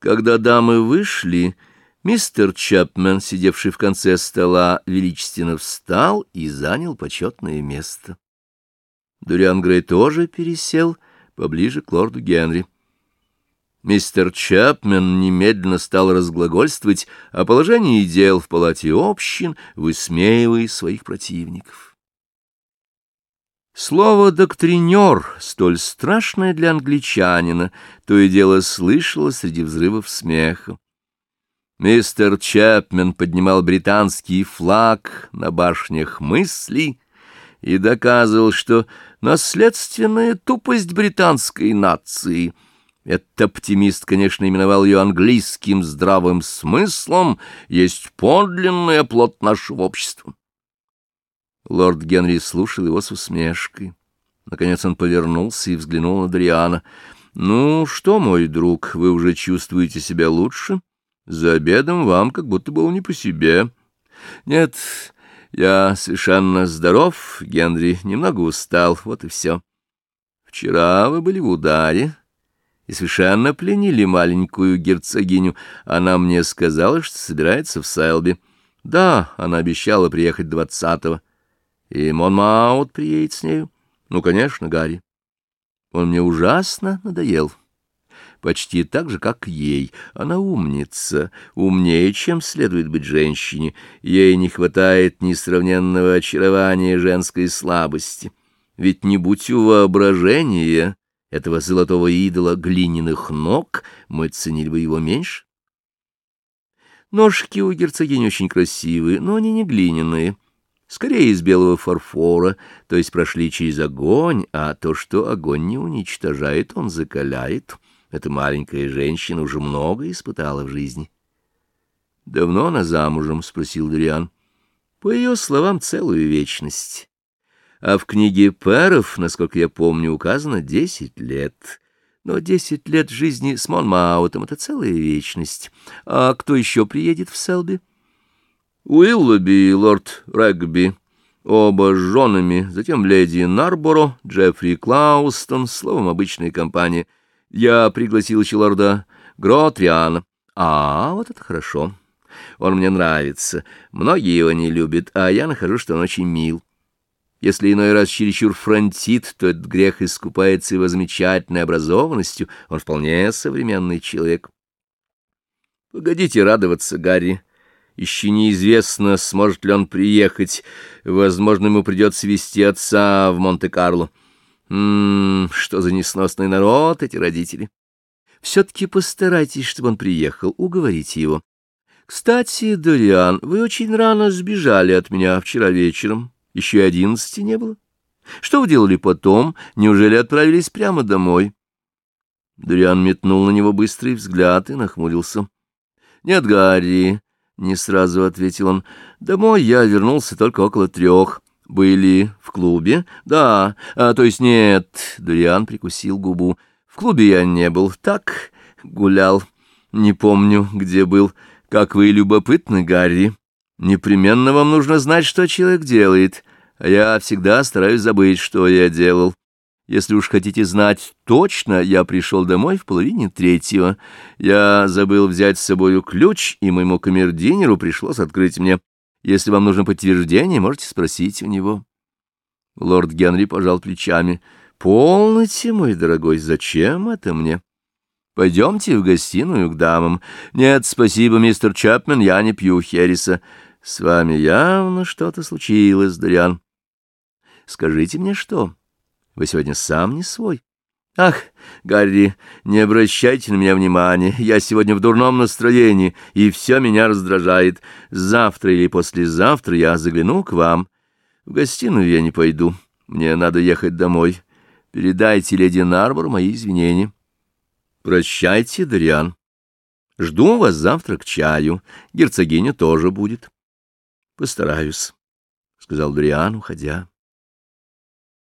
Когда дамы вышли, мистер Чапмен, сидевший в конце стола, величественно встал и занял почетное место. Дуриан Грей тоже пересел поближе к лорду Генри. Мистер Чапмен немедленно стал разглагольствовать о положении дел в палате общин, высмеивая своих противников. Слово «доктринер», столь страшное для англичанина, то и дело слышало среди взрывов смеха. Мистер Чапмен поднимал британский флаг на башнях мыслей и доказывал, что наследственная тупость британской нации — этот оптимист, конечно, именовал ее английским здравым смыслом, есть подлинный оплот нашего общества. Лорд Генри слушал его с усмешкой. Наконец он повернулся и взглянул на Дриана. «Ну что, мой друг, вы уже чувствуете себя лучше? За обедом вам как будто было не по себе». «Нет, я совершенно здоров, Генри, немного устал, вот и все. Вчера вы были в ударе» и совершенно пленили маленькую герцогиню. Она мне сказала, что собирается в Сайлби. Да, она обещала приехать двадцатого. И Монмаут приедет с нею? Ну, конечно, Гарри. Он мне ужасно надоел. Почти так же, как ей. Она умница, умнее, чем следует быть женщине. Ей не хватает несравненного очарования женской слабости. Ведь не будь у воображения этого золотого идола глиняных ног, мы ценили бы его меньше. Ножки у герцогини очень красивые, но они не глиняные скорее из белого фарфора, то есть прошли через огонь, а то, что огонь не уничтожает, он закаляет. Эта маленькая женщина уже много испытала в жизни. «Давно она замужем?» — спросил Дуриан. «По ее словам, целую вечность. А в книге Перов, насколько я помню, указано десять лет. Но десять лет жизни с Монмаутом — это целая вечность. А кто еще приедет в Селби?» Уиллоби и лорд Рэгби, оба с женами, затем леди Нарборо, Джеффри Клаустон, словом, обычная компания. Я пригласил еще лорда Гротриана. А, вот это хорошо. Он мне нравится. Многие его не любят, а я нахожу, что он очень мил. Если иной раз чересчур фронтит, то этот грех искупается его замечательной образованностью. Он вполне современный человек. Погодите радоваться, Гарри. Еще неизвестно, сможет ли он приехать. Возможно, ему придется вести отца в Монте-Карло. Ммм, что за несносный народ эти родители. Все-таки постарайтесь, чтобы он приехал, уговорите его. Кстати, Дориан, вы очень рано сбежали от меня вчера вечером. Еще одиннадцати не было. Что вы делали потом? Неужели отправились прямо домой? Дориан метнул на него быстрый взгляд и нахмурился. — Нет, Гарри, не сразу ответил он. Домой я вернулся только около трех. Были в клубе? Да, а, то есть нет. Дуриан прикусил губу. В клубе я не был. Так, гулял. Не помню, где был. Как вы любопытны, Гарри. Непременно вам нужно знать, что человек делает. А я всегда стараюсь забыть, что я делал. Если уж хотите знать точно, я пришел домой в половине третьего. Я забыл взять с собою ключ, и моему камердинеру пришлось открыть мне. Если вам нужно подтверждение, можете спросить у него. Лорд Генри пожал плечами. «Полноте, мой дорогой, зачем это мне? Пойдемте в гостиную к дамам. Нет, спасибо, мистер Чапмен, я не пью Хереса. С вами явно что-то случилось, Дориан. Скажите мне, что?» Вы сегодня сам не свой. Ах, Гарри, не обращайте на меня внимания. Я сегодня в дурном настроении, и все меня раздражает. Завтра или послезавтра я загляну к вам. В гостиную я не пойду. Мне надо ехать домой. Передайте леди Нарбор мои извинения. Прощайте, Дариан. Жду вас завтра к чаю. Герцогиня тоже будет. Постараюсь, — сказал Дариан, уходя.